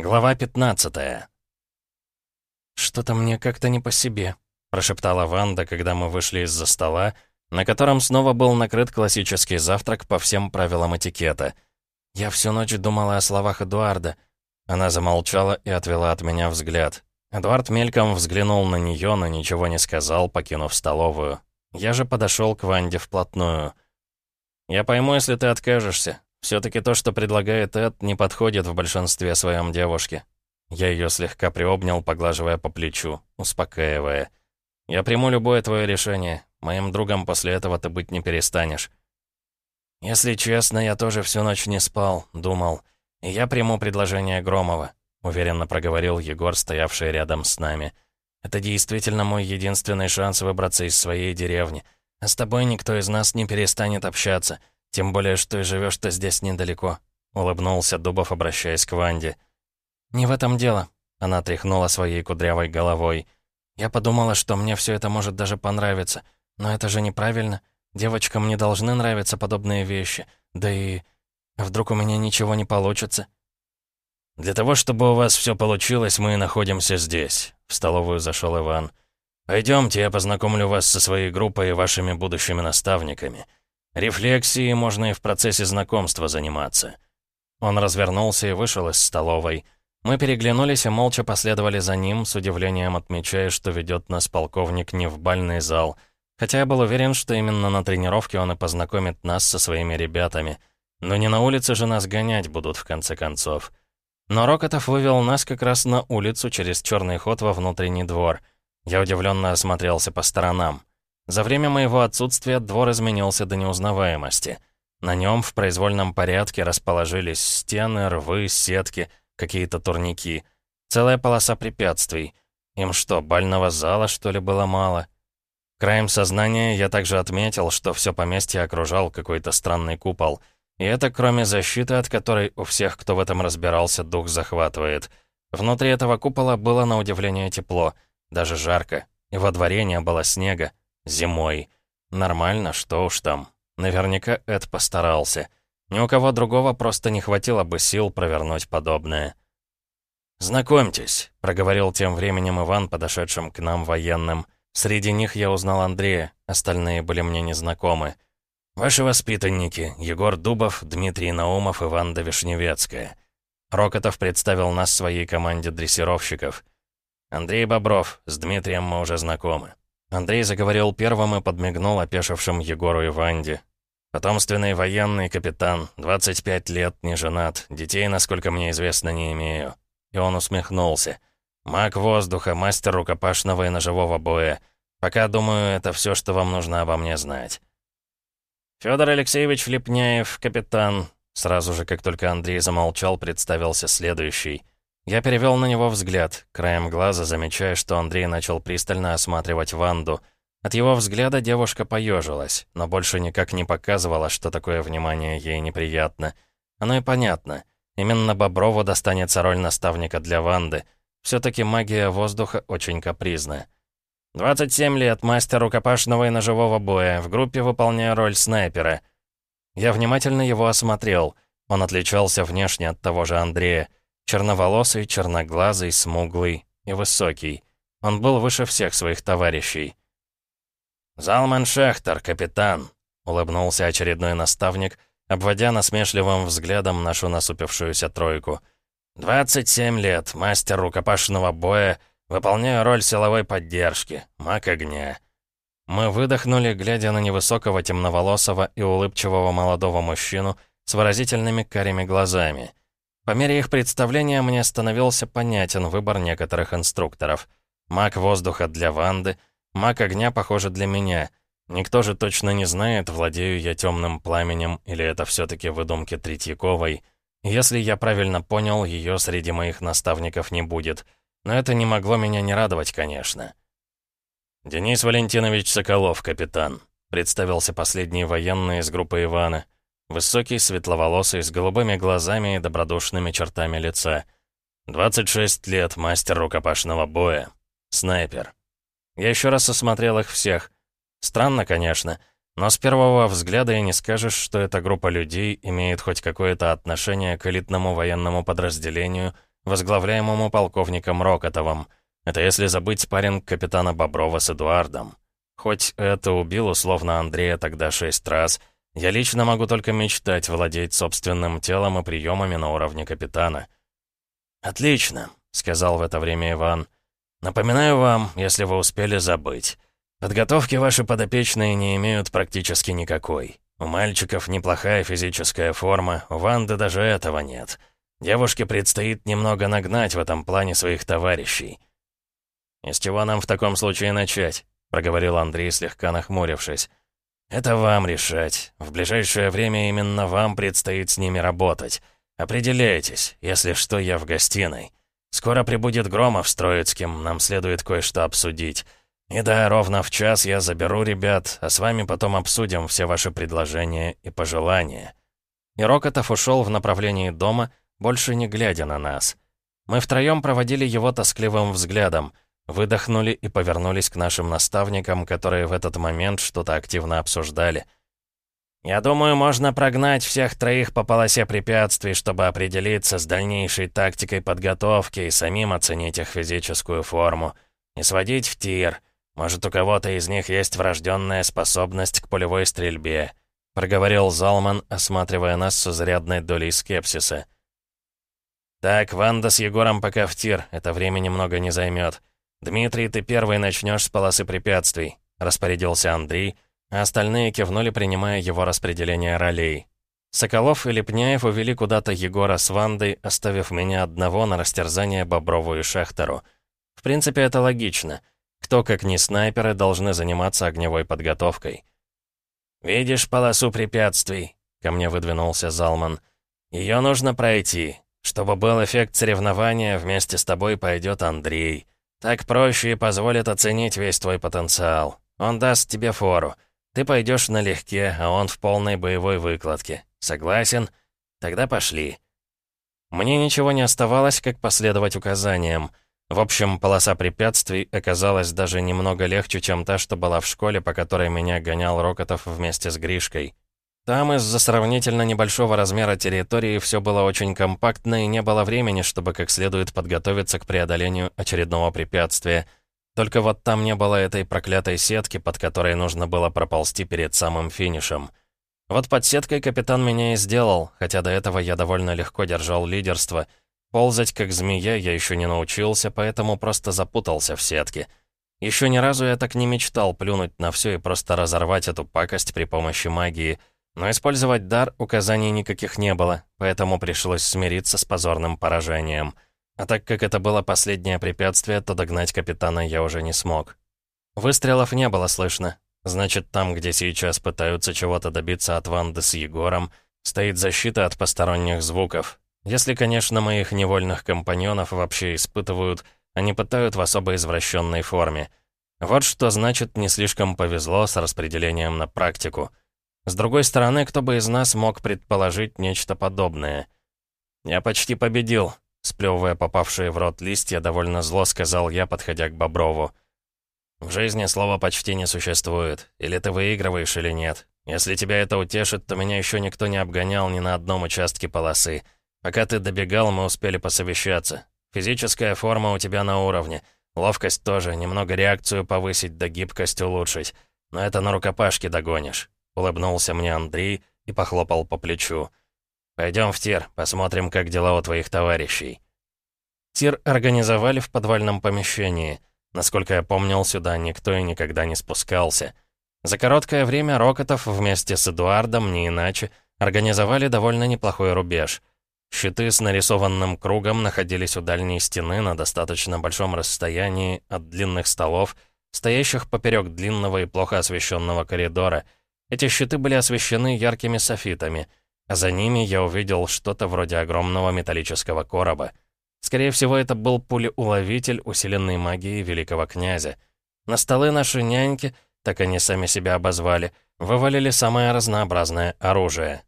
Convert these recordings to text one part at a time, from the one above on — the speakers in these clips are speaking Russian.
Глава 15 «Что-то мне как-то не по себе», — прошептала Ванда, когда мы вышли из-за стола, на котором снова был накрыт классический завтрак по всем правилам этикета. Я всю ночь думала о словах Эдуарда. Она замолчала и отвела от меня взгляд. Эдуард мельком взглянул на нее, но ничего не сказал, покинув столовую. Я же подошел к Ванде вплотную. «Я пойму, если ты откажешься. Все-таки то, что предлагает Эд, не подходит в большинстве своем девушке. Я ее слегка приобнял, поглаживая по плечу, успокаивая. «Я приму любое твое решение. Моим другом после этого ты быть не перестанешь». «Если честно, я тоже всю ночь не спал, думал. И я приму предложение Громова», — уверенно проговорил Егор, стоявший рядом с нами. «Это действительно мой единственный шанс выбраться из своей деревни. А с тобой никто из нас не перестанет общаться. Тем более, что и живешь ты здесь недалеко», — улыбнулся Дубов, обращаясь к Ванде. «Не в этом дело», — она тряхнула своей кудрявой головой. «Я подумала, что мне все это может даже понравиться. Но это же неправильно. Девочкам не должны нравиться подобные вещи. Да и... вдруг у меня ничего не получится?» «Для того, чтобы у вас все получилось, мы находимся здесь», — в столовую зашел Иван. «Пойдемте, я познакомлю вас со своей группой и вашими будущими наставниками. Рефлексией можно и в процессе знакомства заниматься». Он развернулся и вышел из столовой. Мы переглянулись и молча последовали за ним, с удивлением отмечая, что ведет нас полковник не в бальный зал. Хотя я был уверен, что именно на тренировке он и познакомит нас со своими ребятами. Но не на улице же нас гонять будут, в конце концов. Но Рокотов вывел нас как раз на улицу через черный ход во внутренний двор. Я удивленно осмотрелся по сторонам. За время моего отсутствия двор изменился до неузнаваемости. На нем в произвольном порядке расположились стены, рвы, сетки, какие-то турники. Целая полоса препятствий. Им что, бального зала, что ли, было мало? Краем сознания я также отметил, что все поместье окружал какой-то странный купол. И это кроме защиты, от которой у всех, кто в этом разбирался, дух захватывает. Внутри этого купола было на удивление тепло, даже жарко. И во дворе не было снега. Зимой. Нормально, что уж там. Наверняка Эд постарался. Ни у кого другого просто не хватило бы сил провернуть подобное. «Знакомьтесь», — проговорил тем временем Иван, подошедшим к нам военным. Среди них я узнал Андрея, остальные были мне незнакомы. «Ваши воспитанники — Егор Дубов, Дмитрий Наумов, Иван Вишневецкая». Рокотов представил нас своей команде дрессировщиков. «Андрей Бобров, с Дмитрием мы уже знакомы». Андрей заговорил первым и подмигнул опешившим Егору и Ванде. «Потомственный военный капитан, 25 лет, не женат, детей, насколько мне известно, не имею». И он усмехнулся. «Маг воздуха, мастер рукопашного и ножевого боя. Пока, думаю, это все, что вам нужно обо мне знать». Федор Алексеевич Лепняев, капитан». Сразу же, как только Андрей замолчал, представился следующий — я перевел на него взгляд, краем глаза замечая, что Андрей начал пристально осматривать Ванду. От его взгляда девушка поежилась, но больше никак не показывала, что такое внимание ей неприятно. Оно и понятно. Именно Боброву достанется роль наставника для Ванды. Все-таки магия воздуха очень капризная. 27 лет, мастер рукопашного и ножевого боя, в группе выполняя роль снайпера. Я внимательно его осмотрел. Он отличался внешне от того же Андрея. Черноволосый, черноглазый, смуглый и высокий. Он был выше всех своих товарищей. «Залман Шехтер, капитан», — улыбнулся очередной наставник, обводя насмешливым взглядом нашу насупившуюся тройку. «27 лет, мастер рукопашного боя, выполняю роль силовой поддержки, маг огня». Мы выдохнули, глядя на невысокого темноволосого и улыбчивого молодого мужчину с выразительными карими глазами. По мере их представления мне становился понятен выбор некоторых инструкторов. Маг воздуха для Ванды, маг огня, похоже, для меня. Никто же точно не знает, владею я темным пламенем или это все-таки выдумки Третьяковой. Если я правильно понял, ее среди моих наставников не будет. Но это не могло меня не радовать, конечно. «Денис Валентинович Соколов, капитан», — представился последний военный из группы Ивана. Высокий, светловолосый, с голубыми глазами и добродушными чертами лица. 26 лет, мастер рукопашного боя. Снайпер. Я еще раз осмотрел их всех. Странно, конечно, но с первого взгляда и не скажешь, что эта группа людей имеет хоть какое-то отношение к элитному военному подразделению, возглавляемому полковником Рокотовым. Это если забыть спарринг капитана Боброва с Эдуардом. Хоть это убил условно Андрея тогда шесть раз, я лично могу только мечтать владеть собственным телом и приемами на уровне капитана. «Отлично», — сказал в это время Иван. «Напоминаю вам, если вы успели забыть. Подготовки ваши подопечные не имеют практически никакой. У мальчиков неплохая физическая форма, у Ванды даже этого нет. Девушке предстоит немного нагнать в этом плане своих товарищей». «И с чего нам в таком случае начать?» — проговорил Андрей, слегка нахмурившись. «Это вам решать. В ближайшее время именно вам предстоит с ними работать. Определяйтесь, если что, я в гостиной. Скоро прибудет Громов с Троицким, нам следует кое-что обсудить. И да, ровно в час я заберу ребят, а с вами потом обсудим все ваши предложения и пожелания». И Рокотов ушел в направлении дома, больше не глядя на нас. Мы втроем проводили его тоскливым взглядом — Выдохнули и повернулись к нашим наставникам, которые в этот момент что-то активно обсуждали. «Я думаю, можно прогнать всех троих по полосе препятствий, чтобы определиться с дальнейшей тактикой подготовки и самим оценить их физическую форму. Не сводить в тир. Может, у кого-то из них есть врожденная способность к полевой стрельбе», проговорил Залман, осматривая нас с изрядной долей скепсиса. «Так, Ванда с Егором пока в тир, это время немного не займет. «Дмитрий, ты первый начнешь с полосы препятствий», — распорядился Андрей, а остальные кивнули, принимая его распределение ролей. Соколов и Лепняев увели куда-то Егора с Вандой, оставив меня одного на растерзание Боброву и Шехтеру. В принципе, это логично. Кто, как не снайперы, должны заниматься огневой подготовкой. «Видишь полосу препятствий?» — ко мне выдвинулся Залман. «Ее нужно пройти. Чтобы был эффект соревнования, вместе с тобой пойдет Андрей». Так проще и позволит оценить весь твой потенциал. Он даст тебе фору. Ты пойдешь налегке, а он в полной боевой выкладке. Согласен? Тогда пошли. Мне ничего не оставалось, как последовать указаниям. В общем, полоса препятствий оказалась даже немного легче, чем та, что была в школе, по которой меня гонял Рокотов вместе с Гришкой. Там из-за сравнительно небольшого размера территории все было очень компактно и не было времени, чтобы как следует подготовиться к преодолению очередного препятствия. Только вот там не было этой проклятой сетки, под которой нужно было проползти перед самым финишем. Вот под сеткой капитан меня и сделал, хотя до этого я довольно легко держал лидерство. Ползать как змея я еще не научился, поэтому просто запутался в сетке. Еще ни разу я так не мечтал плюнуть на все и просто разорвать эту пакость при помощи магии — но использовать дар указаний никаких не было, поэтому пришлось смириться с позорным поражением. А так как это было последнее препятствие, то догнать капитана я уже не смог. Выстрелов не было слышно. Значит, там, где сейчас пытаются чего-то добиться от Ванды с Егором, стоит защита от посторонних звуков. Если, конечно, моих невольных компаньонов вообще испытывают, они пытают в особо извращенной форме. Вот что значит не слишком повезло с распределением на практику — с другой стороны, кто бы из нас мог предположить нечто подобное? «Я почти победил», — сплевывая попавшие в рот листья, довольно зло сказал я, подходя к Боброву. «В жизни слова «почти» не существует. Или ты выигрываешь, или нет. Если тебя это утешит, то меня еще никто не обгонял ни на одном участке полосы. Пока ты добегал, мы успели посовещаться. Физическая форма у тебя на уровне. Ловкость тоже, немного реакцию повысить да гибкость улучшить. Но это на рукопашке догонишь. Улыбнулся мне Андрей и похлопал по плечу. «Пойдем в тир, посмотрим, как дела у твоих товарищей». Тир организовали в подвальном помещении. Насколько я помнил, сюда никто и никогда не спускался. За короткое время Рокотов вместе с Эдуардом, не иначе, организовали довольно неплохой рубеж. Щиты с нарисованным кругом находились у дальней стены на достаточно большом расстоянии от длинных столов, стоящих поперек длинного и плохо освещенного коридора — эти щиты были освещены яркими софитами, а за ними я увидел что-то вроде огромного металлического короба. Скорее всего, это был пулеуловитель, усиленный магией великого князя. На столы наши няньки, так они сами себя обозвали, вывалили самое разнообразное оружие.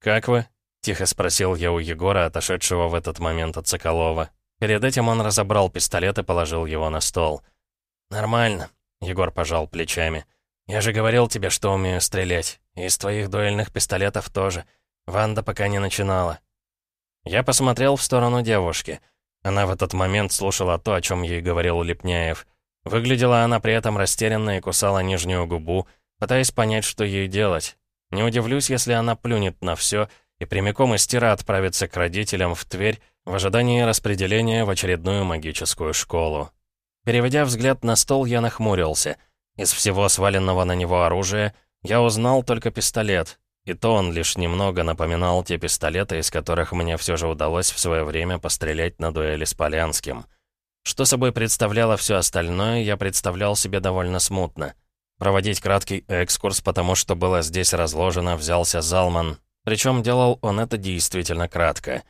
«Как вы?» — тихо спросил я у Егора, отошедшего в этот момент от Соколова. Перед этим он разобрал пистолет и положил его на стол. «Нормально», — Егор пожал плечами. «Я же говорил тебе, что умею стрелять. Из твоих дуэльных пистолетов тоже. Ванда пока не начинала». Я посмотрел в сторону девушки. Она в этот момент слушала то, о чем ей говорил Лепняев. Выглядела она при этом растерянно и кусала нижнюю губу, пытаясь понять, что ей делать. Не удивлюсь, если она плюнет на все и прямиком из тира отправится к родителям в Тверь в ожидании распределения в очередную магическую школу. Переведя взгляд на стол, я нахмурился. Из всего сваленного на него оружия я узнал только пистолет, и то он лишь немного напоминал те пистолеты, из которых мне все же удалось в свое время пострелять на дуэли с Полянским. Что собой представляло все остальное, я представлял себе довольно смутно. Проводить краткий экскурс, потому что было здесь разложено, взялся Залман. Причем делал он это действительно кратко.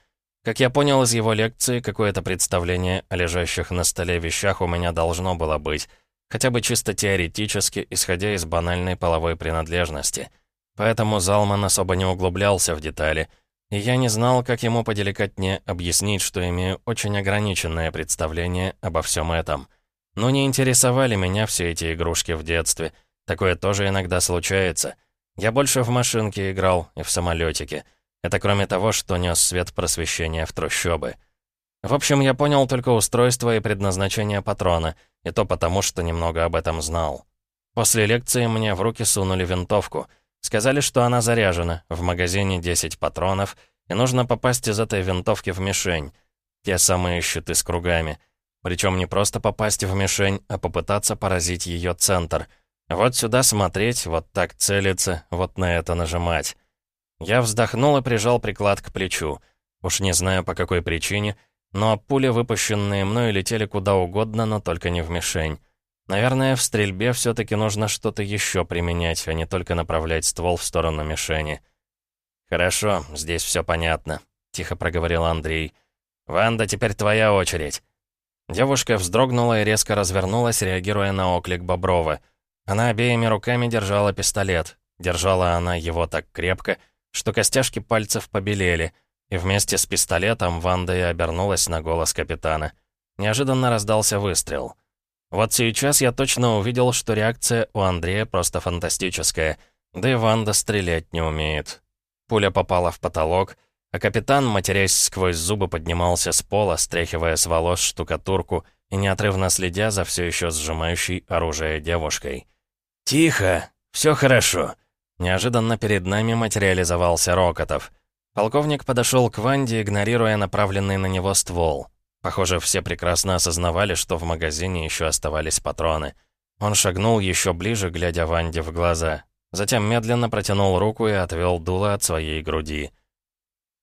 Как я понял из его лекции, какое-то представление о лежащих на столе вещах у меня должно было быть, хотя бы чисто теоретически, исходя из банальной половой принадлежности. Поэтому Залман особо не углублялся в детали, и я не знал, как ему поделикатнее объяснить, что имею очень ограниченное представление обо всем этом. Но не интересовали меня все эти игрушки в детстве. Такое тоже иногда случается. Я больше в машинке играл и в самолетике. Это кроме того, что нес свет просвещения в трущобы. В общем, я понял только устройство и предназначение патрона, и то потому, что немного об этом знал. После лекции мне в руки сунули винтовку. Сказали, что она заряжена, в магазине 10 патронов, и нужно попасть из этой винтовки в мишень. Те самые щиты с кругами. Причем не просто попасть в мишень, а попытаться поразить ее центр. Вот сюда смотреть, вот так целиться, вот на это нажимать. Я вздохнул и прижал приклад к плечу. Уж не знаю по какой причине, но пули, выпущенные мной, летели куда угодно, но только не в мишень. Наверное, в стрельбе все-таки нужно что-то еще применять, а не только направлять ствол в сторону мишени. «Хорошо, здесь все понятно», — тихо проговорил Андрей. «Ванда, теперь твоя очередь». Девушка вздрогнула и резко развернулась, реагируя на оклик Боброва. Она обеими руками держала пистолет. Держала она его так крепко, что костяшки пальцев побелели, и вместе с пистолетом Ванда и обернулась на голос капитана. Неожиданно раздался выстрел. Вот сейчас я точно увидел, что реакция у Андрея просто фантастическая, да и Ванда стрелять не умеет. Пуля попала в потолок, а капитан, матерясь сквозь зубы, поднимался с пола, стряхивая с волос штукатурку и неотрывно следя за все еще сжимающей оружие девушкой. «Тихо! Все хорошо!» Неожиданно перед нами материализовался Рокотов. Полковник подошел к Ванде, игнорируя направленный на него ствол. Похоже, все прекрасно осознавали, что в магазине еще оставались патроны. Он шагнул еще ближе, глядя Ванде в глаза. Затем медленно протянул руку и отвел дуло от своей груди.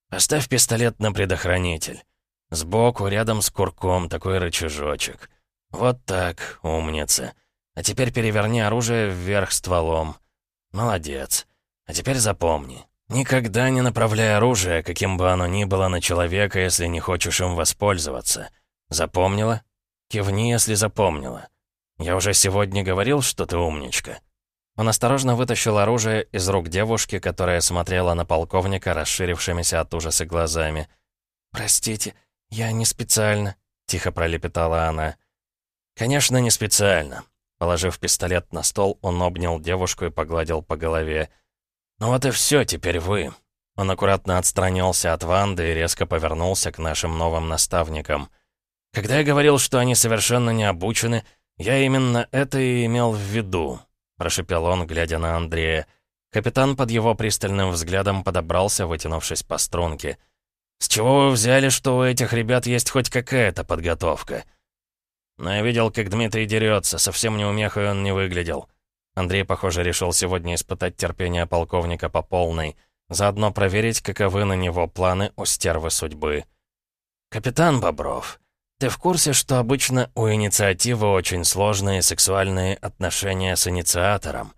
«Оставь пистолет на предохранитель. Сбоку, рядом с курком, такой рычажочек. Вот так, умница. А теперь переверни оружие вверх стволом. «Молодец. А теперь запомни. Никогда не направляй оружие, каким бы оно ни было, на человека, если не хочешь им воспользоваться. Запомнила? Кивни, если запомнила. Я уже сегодня говорил, что ты умничка». Он осторожно вытащил оружие из рук девушки, которая смотрела на полковника расширившимися от ужаса глазами. «Простите, я не специально», — тихо пролепетала она. «Конечно, не специально. Положив пистолет на стол, он обнял девушку и погладил по голове. «Ну вот и все, теперь вы». Он аккуратно отстранился от Ванды и резко повернулся к нашим новым наставникам. «Когда я говорил, что они совершенно не обучены, я именно это и имел в виду», — прошепел он, глядя на Андрея. Капитан под его пристальным взглядом подобрался, вытянувшись по струнке. «С чего вы взяли, что у этих ребят есть хоть какая-то подготовка?» Но я видел, как Дмитрий дерется, совсем неумехой он не выглядел. Андрей, похоже, решил сегодня испытать терпение полковника по полной, заодно проверить, каковы на него планы у стервы судьбы. «Капитан Бобров, ты в курсе, что обычно у инициативы очень сложные сексуальные отношения с инициатором?»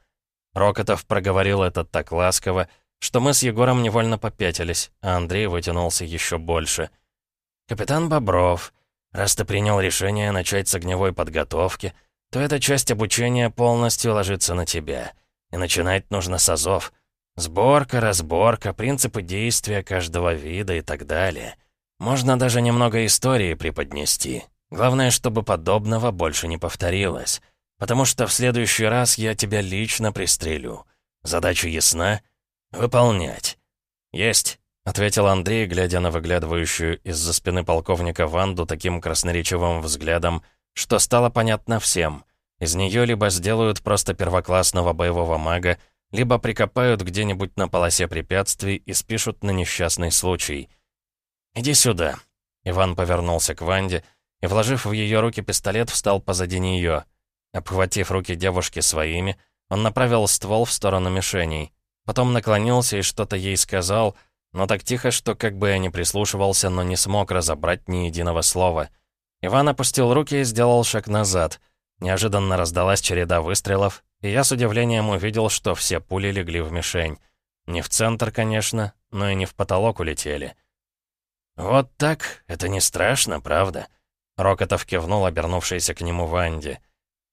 Рокотов проговорил это так ласково, что мы с Егором невольно попятились, а Андрей вытянулся еще больше. «Капитан Бобров, Раз ты принял решение начать с огневой подготовки, то эта часть обучения полностью ложится на тебя. И начинать нужно с азов. Сборка, разборка, принципы действия каждого вида и так далее. Можно даже немного истории преподнести. Главное, чтобы подобного больше не повторилось. Потому что в следующий раз я тебя лично пристрелю. Задача ясна? Выполнять. Есть. — ответил Андрей, глядя на выглядывающую из-за спины полковника Ванду таким красноречивым взглядом, что стало понятно всем. Из нее либо сделают просто первоклассного боевого мага, либо прикопают где-нибудь на полосе препятствий и спишут на несчастный случай. «Иди сюда». Иван повернулся к Ванде и, вложив в ее руки пистолет, встал позади нее. Обхватив руки девушки своими, он направил ствол в сторону мишеней. Потом наклонился и что-то ей сказал, но так тихо, что как бы я ни прислушивался, но не смог разобрать ни единого слова. Иван опустил руки и сделал шаг назад. Неожиданно раздалась череда выстрелов, и я с удивлением увидел, что все пули легли в мишень. Не в центр, конечно, но и не в потолок улетели. «Вот так? Это не страшно, правда?» Рокотов кивнул, обернувшийся к нему Ванде.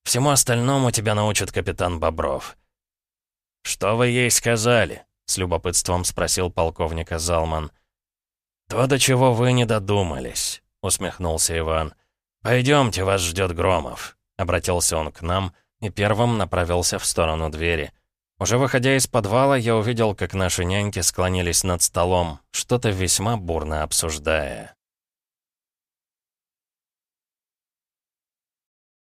«Всему остальному тебя научит капитан Бобров». «Что вы ей сказали?» — с любопытством спросил полковника Залман. «То, до чего вы не додумались», — усмехнулся Иван. «Пойдемте, вас ждет Громов», — обратился он к нам — и первым направился в сторону двери. Уже выходя из подвала, я увидел, как наши няньки склонились над столом, что-то весьма бурно обсуждая.